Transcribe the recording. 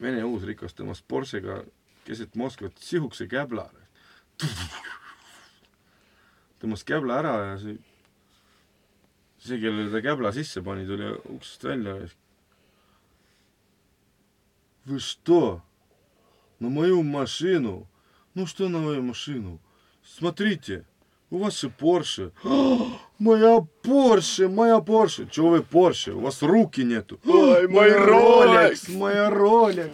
Vene uusrikas tõmbas Porschega keset Moskvat sihukese käbla. tõmbas käbla ära ja see, see, kellele ta käbla sisse pani, tuli uksest välja ja Вы что? На мою машину? Ну что на мою машину? Смотрите, У вас же Порше. Моя Порше, моя Порше. Чего вы Порше? У вас руки нету. Ой, мой Rolex. Моя Rolex.